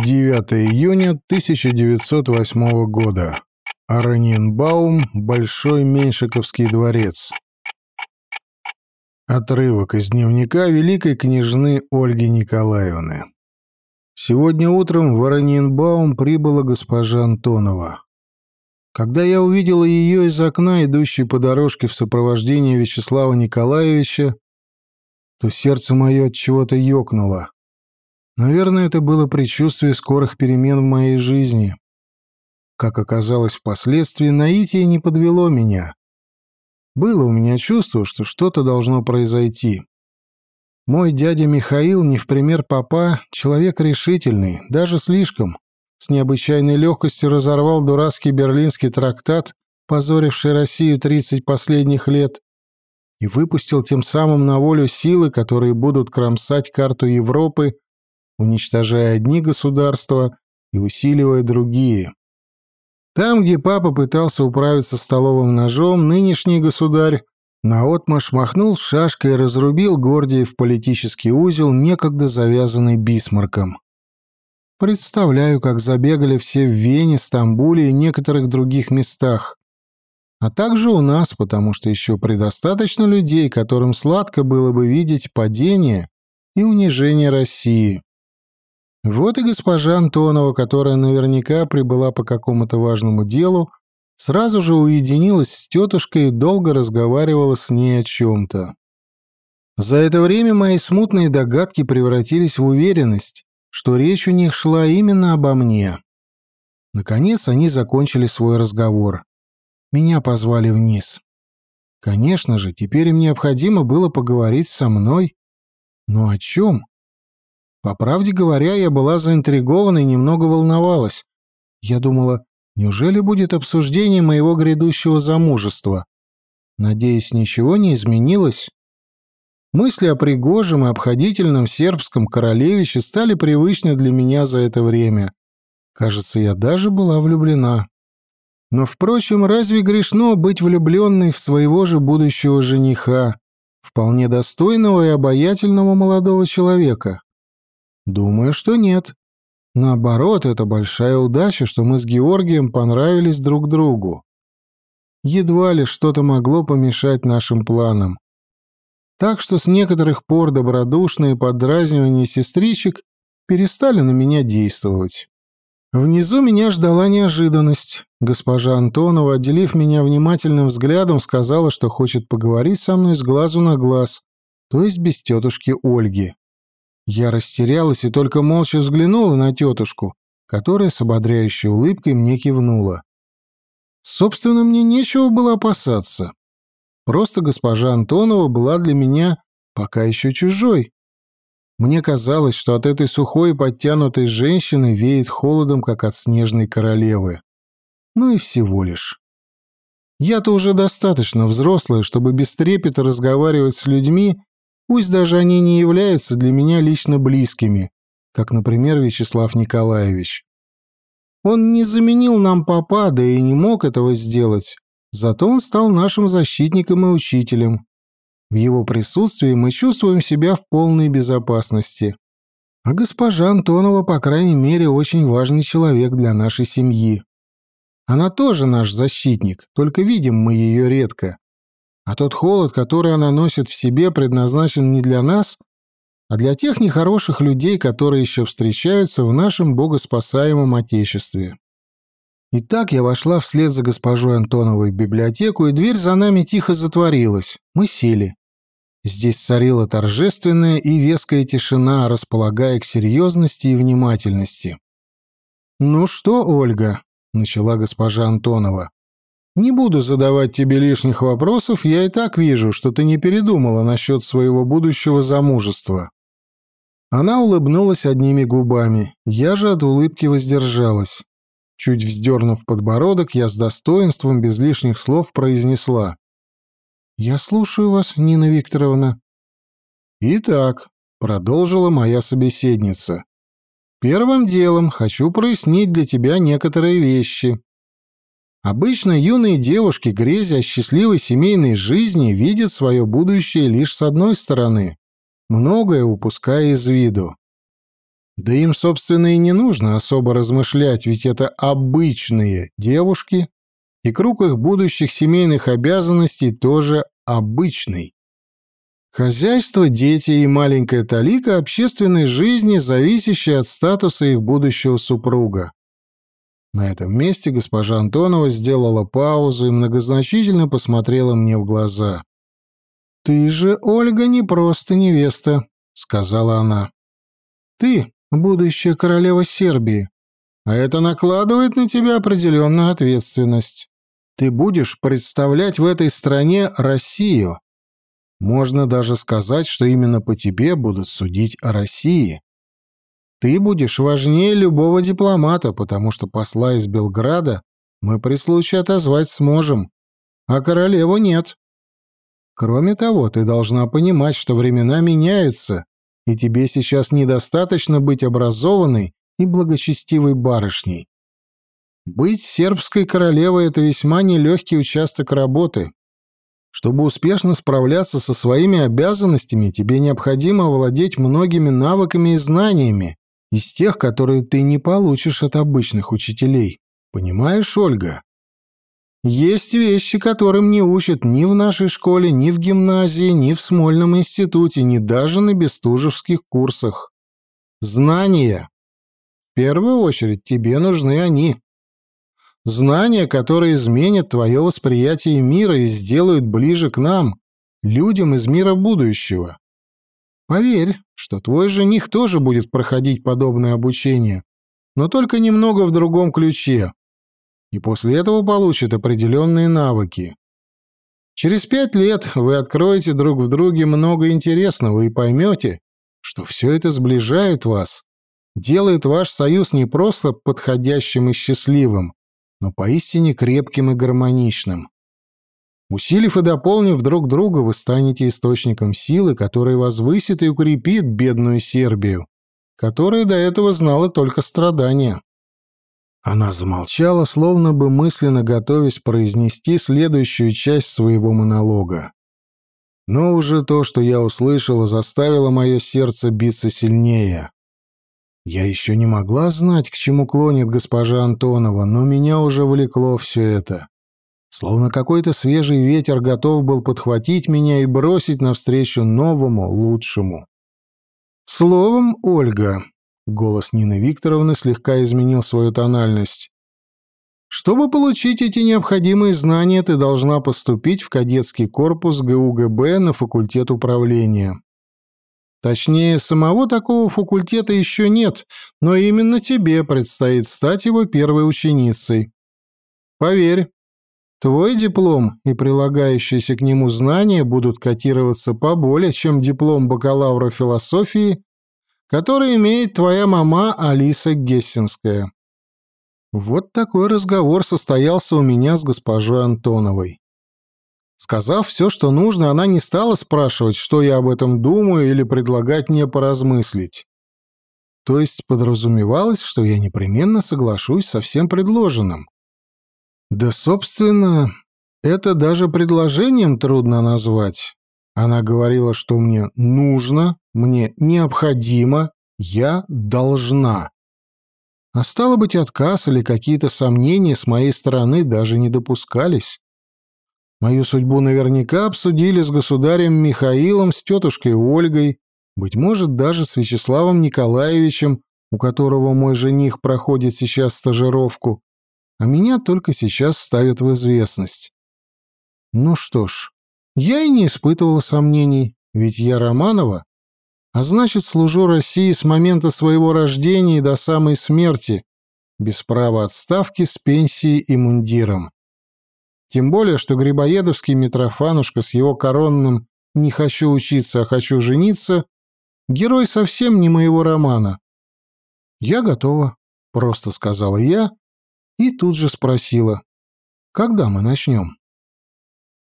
9 июня 1908 года. Араньенбаум, Большой Меньшиковский дворец. Отрывок из дневника великой княжны Ольги Николаевны. Сегодня утром в Араньенбаум прибыла госпожа Антонова. Когда я увидела ее из окна, идущей по дорожке в сопровождении Вячеслава Николаевича, то сердце мое от чего-то ёкнуло. Наверное, это было предчувствие скорых перемен в моей жизни. Как оказалось впоследствии, наитие не подвело меня. Было у меня чувство, что что-то должно произойти. Мой дядя Михаил, не в пример папа, человек решительный, даже слишком, с необычайной легкостью разорвал дурацкий берлинский трактат, позоривший Россию 30 последних лет, и выпустил тем самым на волю силы, которые будут кромсать карту Европы уничтожая одни государства и усиливая другие. Там, где папа пытался управиться столовым ножом, нынешний государь наотмашь махнул шашкой и разрубил Гордиев политический узел, некогда завязанный Бисмарком. Представляю, как забегали все в Вене, Стамбуле и некоторых других местах. А также у нас, потому что еще предостаточно людей, которым сладко было бы видеть падение и унижение России. Вот и госпожа Антонова, которая наверняка прибыла по какому-то важному делу, сразу же уединилась с тетушкой и долго разговаривала с ней о чем-то. За это время мои смутные догадки превратились в уверенность, что речь у них шла именно обо мне. Наконец они закончили свой разговор. Меня позвали вниз. Конечно же, теперь им необходимо было поговорить со мной. Но о чем? По правде говоря, я была заинтригована и немного волновалась. Я думала, неужели будет обсуждение моего грядущего замужества? Надеюсь, ничего не изменилось? Мысли о пригожем и обходительном сербском королевиче стали привычны для меня за это время. Кажется, я даже была влюблена. Но, впрочем, разве грешно быть влюбленной в своего же будущего жениха, вполне достойного и обаятельного молодого человека? Думаю, что нет. Наоборот, это большая удача, что мы с Георгием понравились друг другу. Едва ли что-то могло помешать нашим планам. Так что с некоторых пор добродушные подразнивания сестричек перестали на меня действовать. Внизу меня ждала неожиданность. Госпожа Антонова, отделив меня внимательным взглядом, сказала, что хочет поговорить со мной с глазу на глаз, то есть без тетушки Ольги. Я растерялась и только молча взглянула на тетушку, которая с ободряющей улыбкой мне кивнула. Собственно, мне нечего было опасаться. Просто госпожа Антонова была для меня пока еще чужой. Мне казалось, что от этой сухой и подтянутой женщины веет холодом, как от снежной королевы. Ну и всего лишь. Я-то уже достаточно взрослая, чтобы без трепета разговаривать с людьми Пусть даже они не являются для меня лично близкими, как, например, Вячеслав Николаевич. Он не заменил нам папа, да и не мог этого сделать, зато он стал нашим защитником и учителем. В его присутствии мы чувствуем себя в полной безопасности. А госпожа Антонова, по крайней мере, очень важный человек для нашей семьи. Она тоже наш защитник, только видим мы ее редко. А тот холод, который она носит в себе, предназначен не для нас, а для тех нехороших людей, которые еще встречаются в нашем богоспасаемом Отечестве. Итак, я вошла вслед за госпожой Антоновой в библиотеку, и дверь за нами тихо затворилась. Мы сели. Здесь царила торжественная и веская тишина, располагая к серьезности и внимательности. «Ну что, Ольга?» — начала госпожа Антонова. Не буду задавать тебе лишних вопросов, я и так вижу, что ты не передумала насчет своего будущего замужества». Она улыбнулась одними губами, я же от улыбки воздержалась. Чуть вздернув подбородок, я с достоинством, без лишних слов произнесла. «Я слушаю вас, Нина Викторовна». «Итак», — продолжила моя собеседница, — «первым делом хочу прояснить для тебя некоторые вещи. Обычно юные девушки, грезя о счастливой семейной жизни, видят свое будущее лишь с одной стороны, многое упуская из виду. Да им, собственно, и не нужно особо размышлять, ведь это обычные девушки, и круг их будущих семейных обязанностей тоже обычный. Хозяйство, дети и маленькая талика общественной жизни, зависящей от статуса их будущего супруга. На этом месте госпожа Антонова сделала паузу и многозначительно посмотрела мне в глаза. «Ты же, Ольга, не просто невеста», — сказала она. «Ты будущая королева Сербии, а это накладывает на тебя определенную ответственность. Ты будешь представлять в этой стране Россию. Можно даже сказать, что именно по тебе будут судить о России. Ты будешь важнее любого дипломата, потому что посла из Белграда мы при случае отозвать сможем, а королеву нет. Кроме того, ты должна понимать, что времена меняются, и тебе сейчас недостаточно быть образованной и благочестивой барышней. Быть сербской королевой — это весьма нелегкий участок работы. Чтобы успешно справляться со своими обязанностями, тебе необходимо овладеть многими навыками и знаниями, из тех, которые ты не получишь от обычных учителей. Понимаешь, Ольга? Есть вещи, которым не учат ни в нашей школе, ни в гимназии, ни в Смольном институте, ни даже на бестужевских курсах. Знания. В первую очередь тебе нужны они. Знания, которые изменят твое восприятие мира и сделают ближе к нам, людям из мира будущего. Поверь, что твой жених тоже будет проходить подобное обучение, но только немного в другом ключе, и после этого получит определенные навыки. Через пять лет вы откроете друг в друге много интересного и поймете, что все это сближает вас, делает ваш союз не просто подходящим и счастливым, но поистине крепким и гармоничным. Усилив и дополнив друг друга, вы станете источником силы, которая возвысит и укрепит бедную Сербию, которая до этого знала только страдания. Она замолчала, словно бы мысленно готовясь произнести следующую часть своего монолога. Но уже то, что я услышала, заставило мое сердце биться сильнее. Я еще не могла знать, к чему клонит госпожа Антонова, но меня уже влекло все это. Словно какой-то свежий ветер готов был подхватить меня и бросить навстречу новому, лучшему. Словом, Ольга, Голос Нины Викторовны слегка изменил свою тональность. Чтобы получить эти необходимые знания, ты должна поступить в кадетский корпус ГУГБ на факультет управления. Точнее, самого такого факультета еще нет, но именно тебе предстоит стать его первой ученицей. Поверь, твой диплом и прилагающиеся к нему знания будут котироваться поболее, чем диплом бакалавра философии который имеет твоя мама Алиса Гессинская. Вот такой разговор состоялся у меня с госпожой Антоновой. Сказав все, что нужно, она не стала спрашивать, что я об этом думаю, или предлагать мне поразмыслить. То есть подразумевалось, что я непременно соглашусь со всем предложенным. Да, собственно, это даже предложением трудно назвать. Она говорила, что мне нужно, мне необходимо, я должна. А стало быть, отказ или какие-то сомнения с моей стороны даже не допускались. Мою судьбу наверняка обсудили с государем Михаилом, с тетушкой Ольгой, быть может, даже с Вячеславом Николаевичем, у которого мой жених проходит сейчас стажировку, а меня только сейчас ставят в известность. Ну что ж, я и не испытывала сомнений, ведь я Романова, а значит, служу России с момента своего рождения до самой смерти, без права отставки с пенсией и мундиром. Тем более, что Грибоедовский Митрофанушка с его коронным «не хочу учиться, а хочу жениться» герой совсем не моего романа. «Я готова», — просто сказала я и тут же спросила, «Когда мы начнем?»